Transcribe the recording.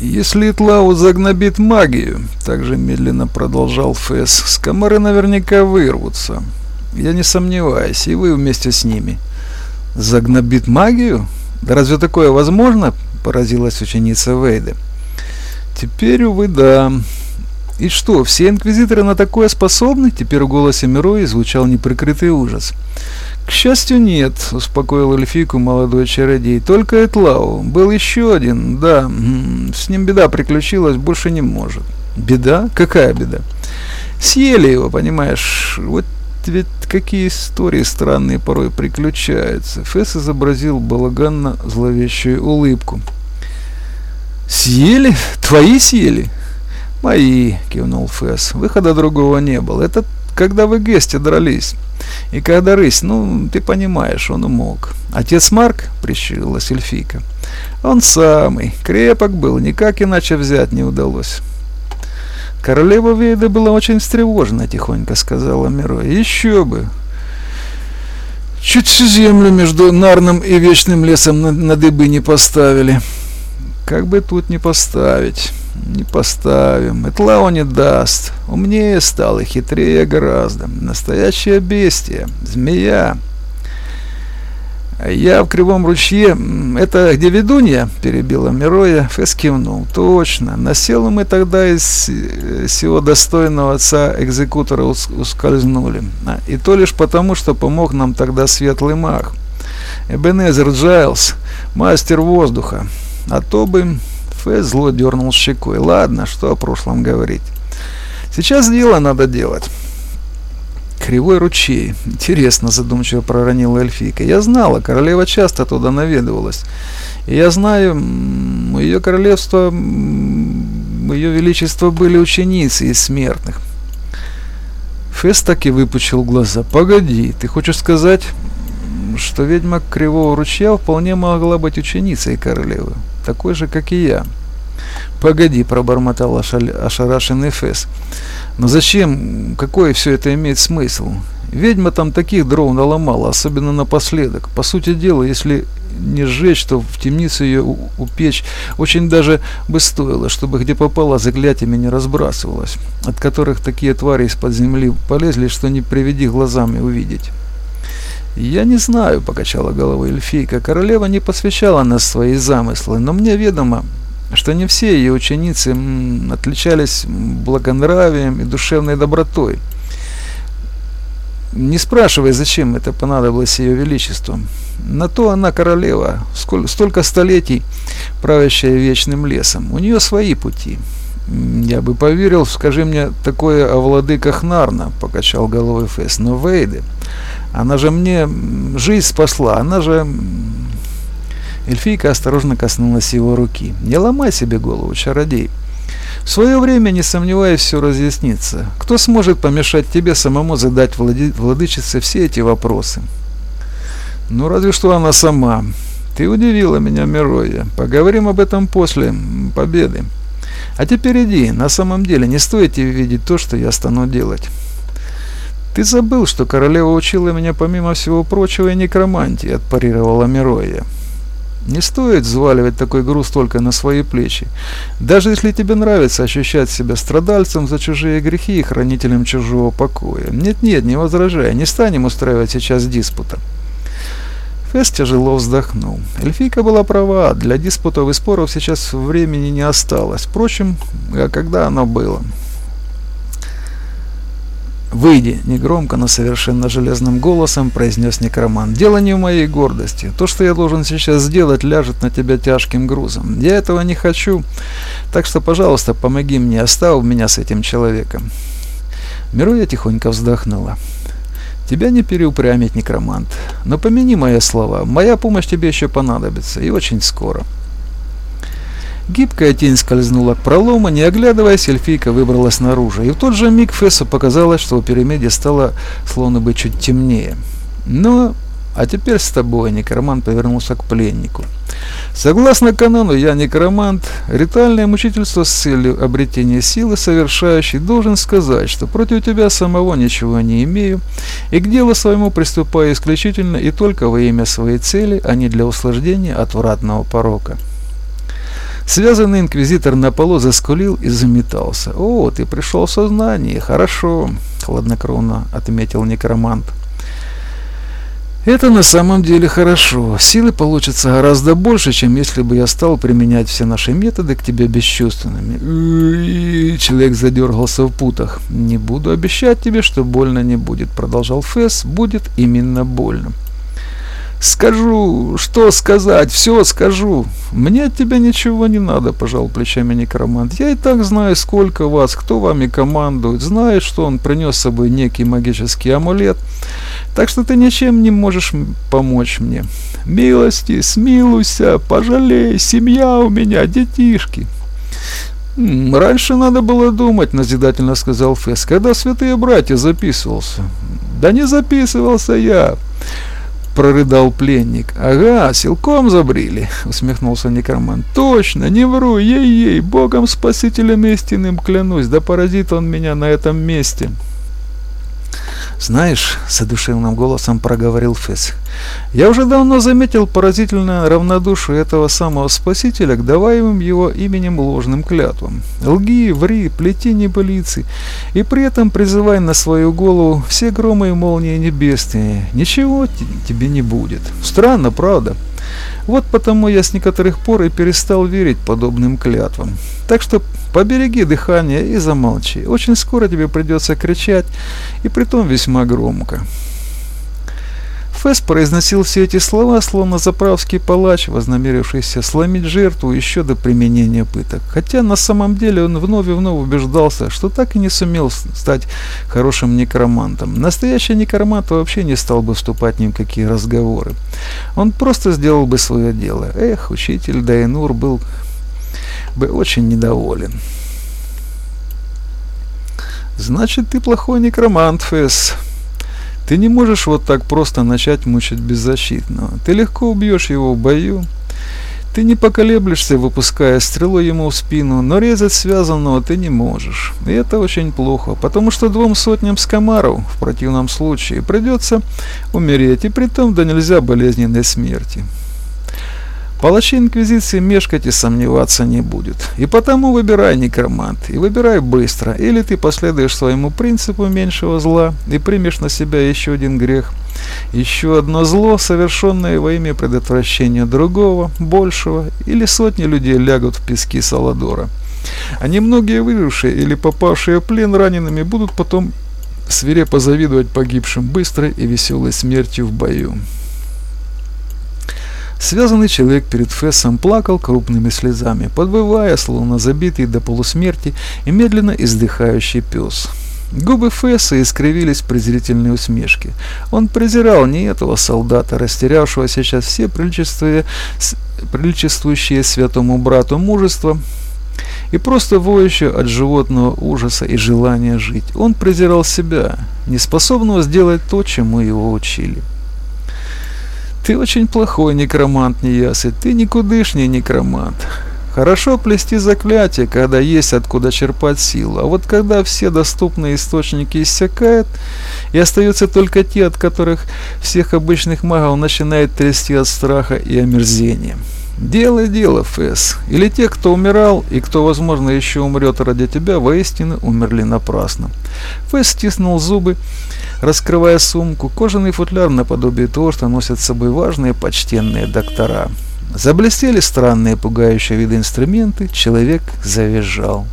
Если Итлау загнобит магию, также медленно продолжал Фэс, скамары наверняка вырвутся. Я не сомневаюсь, и вы вместе с ними. Загнобит магию? Да разве такое возможно? Поразилась ученица Вейда. Теперь, увы, да. И что, все инквизиторы на такое способны? Теперь в голосе Мирои звучал неприкрытый ужас. К счастью, нет, успокоил эльфийку молодой чародей. Только Этлау. Был еще один, да. С ним беда приключилась, больше не может. Беда? Какая беда? Съели его, понимаешь? Вот ведь какие истории странные порой приключаются. Фесс изобразил балаганно зловещую улыбку. «Съели? Твои съели?» «Мои», — кивнул Фесс. «Выхода другого не было. Это когда вы Гесте дрались. И когда рысь, ну, ты понимаешь, он мог. Отец Марк, прищурилась эльфийка, он самый, крепок был, никак иначе взять не удалось. Королева Вейда была очень встревожена, тихонько сказала Миро. Еще бы. Чуть всю землю между Нарным и Вечным лесом на, на дыбы не поставили. Как бы тут не поставить. Не поставим. Этлау не даст. Умнее стал и хитрее гораздо. Настоящее бестия. Змея. «Я в Кривом ручье. Это где ведунья?» – перебила Мироя. Фесс кивнул. «Точно. Насел мы тогда из э, всего достойного отца экзекутора ускользнули. А, и то лишь потому, что помог нам тогда светлый маг. Эбенезер Джайлз, мастер воздуха. А то бы Фэ зло дернул щекой. Ладно, что о прошлом говорить. Сейчас дело надо делать. Кривой ручей. Интересно, задумчиво проронила эльфийка. Я знала, королева часто туда наведывалась. И я знаю, ее королевство, ее величество были ученицы из смертных. Фест так и выпучил глаза. «Погоди, ты хочешь сказать, что ведьма Кривого ручья вполне могла быть ученицей королевы?» Такой же, как и я. «Погоди», — пробормотал ошарашенный Фэс. «Но зачем? Какой все это имеет смысл? Ведьма там таких дров наломала, особенно напоследок. По сути дела, если не сжечь, то в темницу ее упечь очень даже бы стоило, чтобы где попало заклятиями не разбрасывалось, от которых такие твари из-под земли полезли, что не приведи глазами увидеть». «Я не знаю», — покачала головой эльфийка. «Королева не посвящала нас свои замыслы, но мне ведомо, что не все ее ученицы отличались благонравием и душевной добротой. Не спрашивай, зачем это понадобилось ее величеству. На то она королева, сколь, столько столетий правящая вечным лесом. У нее свои пути. Я бы поверил, скажи мне такое о владыках Нарна, покачал головой Фесс. Но Вейды, она же мне жизнь спасла, она же... Эльфийка осторожно коснулась его руки. «Не ломай себе голову, чародей. В свое время, не сомневаясь, все разъяснится. Кто сможет помешать тебе самому задать влади владычице все эти вопросы?» «Ну, разве что она сама. Ты удивила меня, Мироя. Поговорим об этом после победы. А теперь иди. На самом деле, не стоит тебе видеть то, что я стану делать». «Ты забыл, что королева учила меня, помимо всего прочего, и некромантии», — отпарировала Мироя. Не стоит взваливать такой груз только на свои плечи. Даже если тебе нравится ощущать себя страдальцем за чужие грехи и хранителем чужого покоя. Нет-нет, не возражай, не станем устраивать сейчас диспута. Фест тяжело вздохнул. Эльфийка была права, для диспутов и споров сейчас времени не осталось. Впрочем, а когда оно было? «Выйди!» – негромко, но совершенно железным голосом произнес некроман. «Дело не в моей гордости. То, что я должен сейчас сделать, ляжет на тебя тяжким грузом. Я этого не хочу. Так что, пожалуйста, помоги мне, оставь меня с этим человеком». Мируя тихонько вздохнула. «Тебя не переупрямить, некромант. Но помяни мои слова. Моя помощь тебе еще понадобится, и очень скоро». Гибкая тень скользнула к пролому, не оглядываясь, эльфийка выбралась наружу, и в тот же миг Фессу показалось, что у пирамиде стало словно бы чуть темнее. Но... А теперь с тобой, некромант повернулся к пленнику. Согласно канону, я некромант, ритуальное мучительство с целью обретения силы совершающий должен сказать, что против тебя самого ничего не имею, и к делу своему приступаю исключительно и только во имя своей цели, а не для услаждения отвратного порока. Связанный инквизитор на полу заскулил и заметался. «О, ты пришел в сознание, хорошо», — хладнокровно отметил некромант. Это на самом деле хорошо. Силы получится гораздо больше, чем если бы я стал применять все наши методы к тебе бесчувственными. Человек задергался в путах. Не буду обещать тебе, что больно не будет, продолжал Фэс. Будет именно больно. Скажу, что сказать, все скажу. Мне от тебя ничего не надо, пожал плечами некромант. Я и так знаю, сколько вас, кто вами командует, знает, что он принес с собой некий магический амулет. Так что ты ничем не можешь помочь мне. Милости, смилуйся, пожалей, семья у меня, детишки. «Раньше надо было думать», — назидательно сказал Фесс, — «когда святые братья записывался». «Да не записывался я прорыдал пленник. «Ага, силком забрили», — усмехнулся некромант. «Точно, не вру, ей-ей, богом спасителем истинным клянусь, да поразит он меня на этом месте». «Знаешь», — с одушевным голосом проговорил Фесс, — «я уже давно заметил поразительное равнодушие этого самого спасителя к даваемым его именем ложным клятвам. Лги, ври, плети небылицы, и при этом призывай на свою голову все громы и молнии небесные. Ничего тебе не будет. Странно, правда?» Вот потому я с некоторых пор и перестал верить подобным клятвам. Так что побереги дыхание и замолчи. Очень скоро тебе придется кричать, и притом весьма громко. Фэс произносил все эти слова, словно заправский палач, вознамерившийся сломить жертву еще до применения пыток. Хотя на самом деле он вновь и вновь убеждался, что так и не сумел стать хорошим некромантом. Настоящий некромант вообще не стал бы вступать ни в какие разговоры. Он просто сделал бы свое дело. Эх, учитель Дайнур был бы очень недоволен. «Значит, ты плохой некромант, Фэс», ты не можешь вот так просто начать мучить беззащитного. Ты легко убьешь его в бою. Ты не поколеблешься, выпуская стрелу ему в спину, но резать связанного ты не можешь. И это очень плохо, потому что двум сотням скомаров в противном случае придется умереть, и притом да нельзя болезненной смерти. Палачи Инквизиции мешкать и сомневаться не будет. И потому выбирай, некромант, и выбирай быстро. Или ты последуешь своему принципу меньшего зла и примешь на себя еще один грех. Еще одно зло, совершенное во имя предотвращения другого, большего, или сотни людей лягут в пески Саладора. А немногие выжившие или попавшие в плен ранеными будут потом свирепо завидовать погибшим быстрой и веселой смертью в бою. Связанный человек перед Фессом плакал крупными слезами, подвывая, словно забитый до полусмерти и медленно издыхающий пес. Губы Фесса искривились в презрительной усмешке. Он презирал не этого солдата, растерявшего сейчас все приличествующие святому брату мужество, и просто воющего от животного ужаса и желания жить. Он презирал себя, неспособного сделать то, чему его учили. Ты очень плохой некромант, Неясы, ты никудышний некромант. Хорошо плести заклятие, когда есть откуда черпать силу, а вот когда все доступные источники иссякают, и остаются только те, от которых всех обычных магов начинает трясти от страха и омерзения. Делай дело, Фэс. Или те, кто умирал, и кто, возможно, еще умрет ради тебя, воистину умерли напрасно. Фэс стиснул зубы раскрывая сумку, кожаный футляр наподобие того, что носят с собой важные почтенные доктора. Заблестели странные пугающие виды инструменты, человек завизжал.